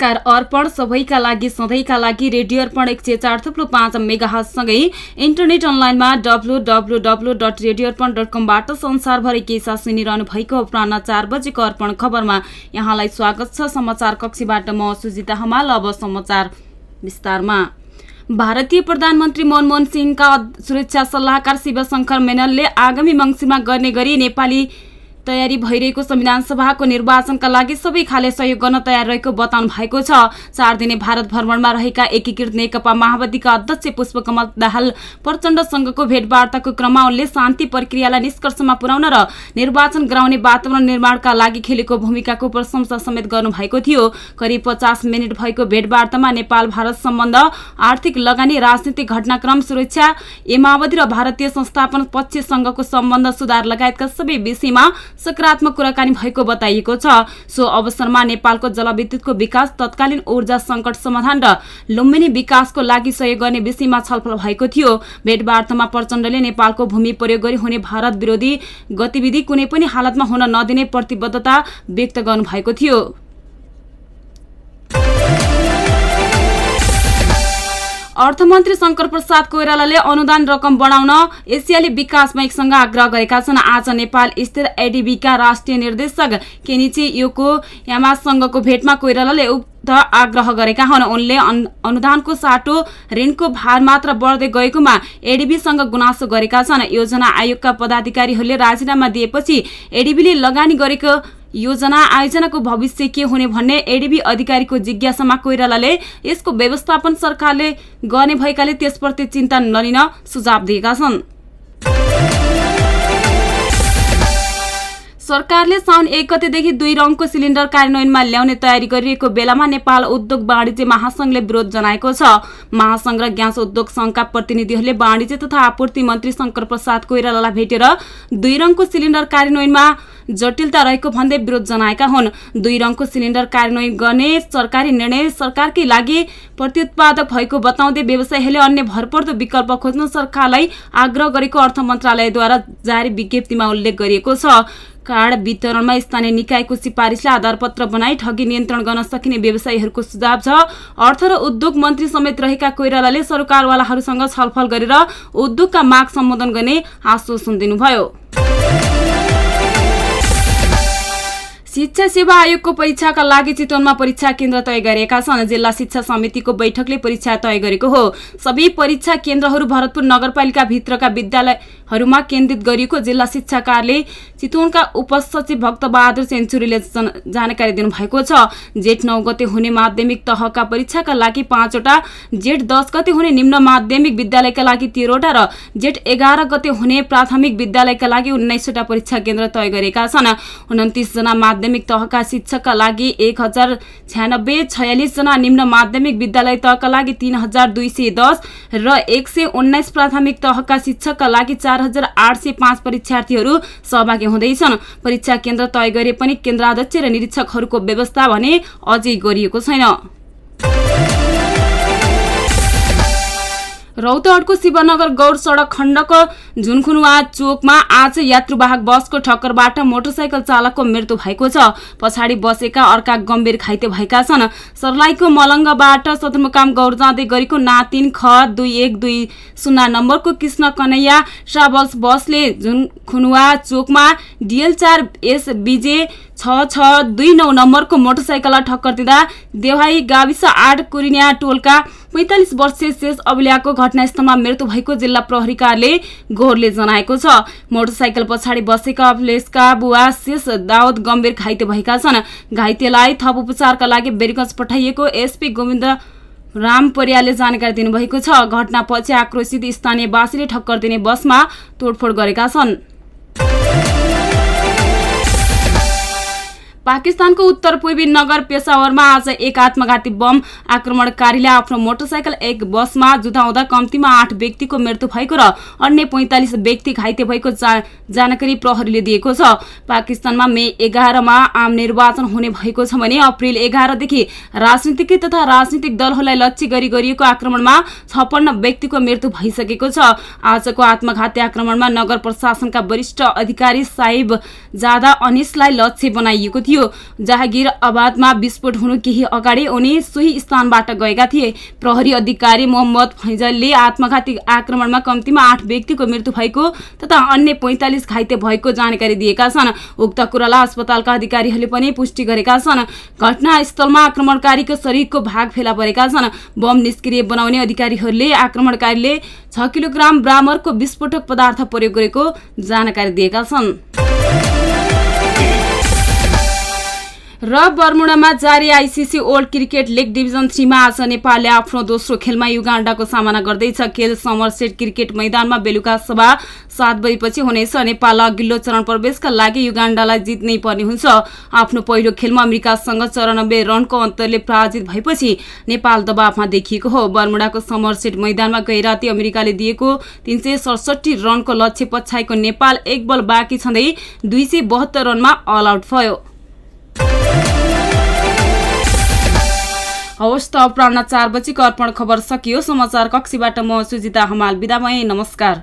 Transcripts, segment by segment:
नमस्कार अर्पण सबैका लागि सधैँका लागि रेडियो अर्पण एक सय चार थुप्रो पाँच मेगाहजसँगै इन्टरनेट अनलाइनमा W W W dot radio Arpan dot कमबाट संसारभरि के साथ सुनिरहनु भएको अपरान्न चार बजेको अर्पण खबरमा यहाँलाई स्वागत छ समाचार कक्षीबाट म सुजिता हमाल अब समाचार विस्तारमा। भारतीय प्रधानमन्त्री मनमोहन सिंहका सुरक्षा सल्लाहकार शिवशङ्कर मेनलले आगामी मङ्सिरमा गर्ने गरी नेपाली तयारी भइरहेको संविधान सभाको निर्वाचनका लागि सबै खाले सहयोग गर्न तयार रहेको बताउनु भएको छ। चार दिने भारत भ्रमणमा रहेका एकीकृत नेकपा माओवादीका अध्यक्ष पुष्पकमल दाहाल प्रचण्डसँगको भेटवार्ताको क्रममा उनले शान्ति प्रक्रियालाई निष्कर्षमा पुर्याउन र निर्वाचन गराउने वातावरण निर्माणका लागि खेलेको भूमिकाको प्रशंसा समेत गर्नुभएको थियो। करिब पचास मिनट भएको भेटवार्तामा नेपाल भारत सम्बन्ध आर्थिक लगानी राजनीतिक घटनाक्रम सुरक्षा ए माओवादी र भारतीय संस्थापन पक्षसँगको सम्बन्ध सुधार लगायतका सबै विषयमा सकारात्मक कुराकानी भएको बताइएको छ। सो अवसरमा नेपालको जलविद्युतको विकास तत्कालीन ऊर्जा संकट समाधान र लुम्बिनी विकासको लागि सहयोग गर्ने विषयमा छलफल भएको थियो। भेटवार्तामा प्रचण्डले नेपालको भूमि प्रयोग गरी हुने भारत विरोधी गतिविधि कुनै पनि हालतमा हुन नदिने प्रतिबद्धता व्यक्त गर्नुभएको थियो। अर्थमन्त्री शङ्कर प्रसाद कोइरालाले अनुदान रकम बढाउन एसियाली विकास बैंकसँग आग्रह गरेका छन्। आज नेपाल स्थित एडिबीका राष्ट्रिय निर्देशक केनिची योको यामासँगको भेटमा कोइरालाले उक्त आग्रह गरेका हुन्। उनले अनुदानको साटो ऋणको भार मात्र बढ्दै गएकोमा एडिबीसँग गुनासो गरेका छन्। योजना आयोगका पदाधिकारीहरूले राजीनामा दिएपछि एडिबीले लगानी गरेको योजना आयोजनाको भविष्य के हुने भन्ने एडिबी अधिकारीको जिज्ञासामा कोइरालाले यसको व्यवस्थापन सरकारले गर्ने भएकाले त्यसप्रति चिन्ता नलिन सुझाव दिएका छन्। सरकारले साउन एक गतेदेखि दुई रङको सिलिन्डर कार्यान्वयनमा ल्याउने तयारी गरिरहेको बेलामा नेपाल उद्योग वाणिज्य महासंघले विरोध जनाएको छ। महासंघ र ग्यास उद्योग संघका प्रतिनिधिहरूले वाणिज्य तथा आपूर्ति मन्त्री शंकर प्रसाद कोइरालालाई भेटेर दुई रङको सिलिन्डर कार्यान्वयनमा जटिलता रहेको भन्दै विरोध जनाएका हुन्। दुई रङको सिलिन्डर कार्यान्वयन गर्ने सरकारी निर्णय सरकारकै लागि प्रत्युत्पादक भएको बताउँदै व्यवसायीहरूले अन्य भरपर्दो विकल्प खोज्न सरकारलाई आग्रह गरेको अर्थ मन्त्रालयद्वारा जारी विज्ञप्तिमा उल्लेख गरिएको छ। कार्ड वितरणमा स्थानीय निकायको सिफारिसलाई आधारपत्र बनाई ठगी नियन्त्रण गर्न सकिने व्यवसायीहरूको सुझाव छ। अर्थ र उद्योग मन्त्री समेत रहेका कोइरालाले सरकारवालाहरूसँग छलफल गरेर उद्योगका माग सम्बोधन गर्ने आश्वासन दिनुभयो। शिक्षा सेवा आयोगको परीक्षाका लागि चितवनमा परीक्षा केन्द्र तय गरिएका छन्। जिल्ला शिक्षा समितिको बैठकले परीक्षा तय गरेको हो। सबै परीक्षा केन्द्रहरू भरतपुर नगरपालिका भित्रका विद्यालयहरूमा केन्द्रित गरिएको जिल्ला शिक्षा कार्यालय चितवनका उपसचिव भक्तबहादुर सेन्चुरीले जानकारी दिनुभएको छ। जेठ नौ गते हुने माध्यमिक तहका परीक्षाका लागि पाँचवटा जेठ दस गते हुने निम्न माध्यमिक विद्यालयका लागि तेह्रवटा र जेठ एघार गते हुने प्राथमिक विद्यालयका लागि उन्नाइसवटा परीक्षा केन्द्र तय गरेका छन्। उन्तिसजना माध्यमिक तहका शिक्षकका लागि एक हजार छ्यानब्बे छयालिसजना निम्न माध्यमिक विद्यालय तहका लागि तीन हजार दुई सय दस र एक सय उन्नाइस प्राथमिक तहका शिक्षकका लागि चार हजार आठ सय पाँच परीक्षार्थीहरू सहभागी हुँदैछन्। परीक्षा केन्द्र तय गरे पनि केन्द्राध्यक्ष र निरीक्षकहरूको व्यवस्था भने अझै गरिएको छैन। रौतहटको शिवनगर गौर सड़क खण्डको झुनखुनुवा चोकमा आज यात्रुवाहक बसको ठक्करबाट मोटरसाइकल चालकको मृत्यु भएको छ। पछाडि बसेका अर्का गम्भीर घाइते भएका छन्। सर्लाईको मलङ्गबाट सदरमुकाम गौर जाँदै गरेको ना तिन ख दुई एक दुई शून्य नम्बरको कृष्ण कनैया ट्राभल्स बसले झुनखुनुवा चोकमा डिएल चार एस बिजे छ छ दुई नौ नम्बरको मोटरसाइकललाई ठक्कर दिँदा देवाई गाविस आठ कुरिनिया टोलका पैंतालिस वर्षीय शेष अभिल्याको घटनास्थलमा मृत्यु भएको जिल्ला प्रहरी कार्यालय गोहरले जनाएको छ। मोटरसाइकल पछाडि बसेका अभिलेशका बुवा शेष दाउद गम्भीर घाइते भएका छन्। घाइतेलाई थप उपचारका लागि बेरिगंज पठाइएको एसपी गोविन्द राम परियाले जानकारी दिनुभएको छ। घटनापछि आक्रोशित स्थानीयवासीले ठक्कर दिने बसमा तोडफोड गरेका छन्। पाकिस्तानको उत्तर पूर्वी नगर पेसावरमा आज एक आत्मघाती बम आक्रमणकारीले आफ्नो मोटरसाइकल एक बसमा जुधाउँदा कम्तीमा आठ व्यक्तिको मृत्यु भएको र अन्य पैंतालिस व्यक्ति घाइते भएको जानकारी प्रहरीले दिएको छ। पाकिस्तानमा मे एघारमा आम निर्वाचन हुने भएको छ भने अप्रेल एघारदेखि राजनीतिक तथा राजनीतिक दलहरूलाई लक्ष्य गरी गरिएको आक्रमणमा छप्पन्न व्यक्तिको मृत्यु भइसकेको छ। आजको आत्मघाती आक्रमणमा नगर प्रशासनका वरिष्ठ अधिकारी साहिब जादा अनिसलाई लक्ष्य बनाइएको थियो। जहागिर आबादमा विस्फोट हुनु केही अगाडि उनी सोही स्थानबाट गएका थिए। प्रहरी अधिकारी मोहम्मद फैजलले आत्मघाती आक्रमणमा कम्तीमा आठ व्यक्तिको मृत्यु भएको तथा अन्य पैंतालिस घाइते भएको जानकारी दिएका छन्। उक्त कुरालाई अस्पतालका अधिकारीहरूले पनि पुष्टि गरेका छन्। घटनास्थलमा आक्रमणकारीको शरीरको भाग फेला परेका छन्। बम निष्क्रिय बनाउने अधिकारीहरूले आक्रमणकारीले छ किलोग्राम ब्रामरको विस्फोटक पदार्थ प्रयोग गरेको जानकारी दिएका छन्। र बर्मुडामा जारी ICC world cricket league division थ्रीमा आज नेपालले आफ्नो दोस्रो खेलमा युगाण्डाको सामना गर्दैछ। खेल समरसेट क्रिकेट मैदानमा बेलुका सभा सात बजेपछि हुनेछ। नेपाल अघिल्लो चरण प्रवेशका लागि युगाण्डालाई जित्नै पर्ने हुन्छ। आफ्नो पहिलो खेलमा अमेरिकासँग चौरानब्बे रनको अन्तरले पराजित भएपछि नेपाल दबावमा देखिएको हो। बर्मुडाको समरसेट मैदानमा गै राति अमेरिकाले दिएको तीन रनको लक्ष्य पछ्याएको नेपाल एक बल बाँकी छँदै दुई रनमा अल आउट भयो। हवस् त अपराह चार बजीको अर्पण खबर सकियो। समाचार कक्षीबाट म सुजिता हमाल बिदामय नमस्कार।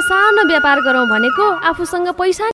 सानो व्यापार गरौँ भनेको आफूसँग पैसा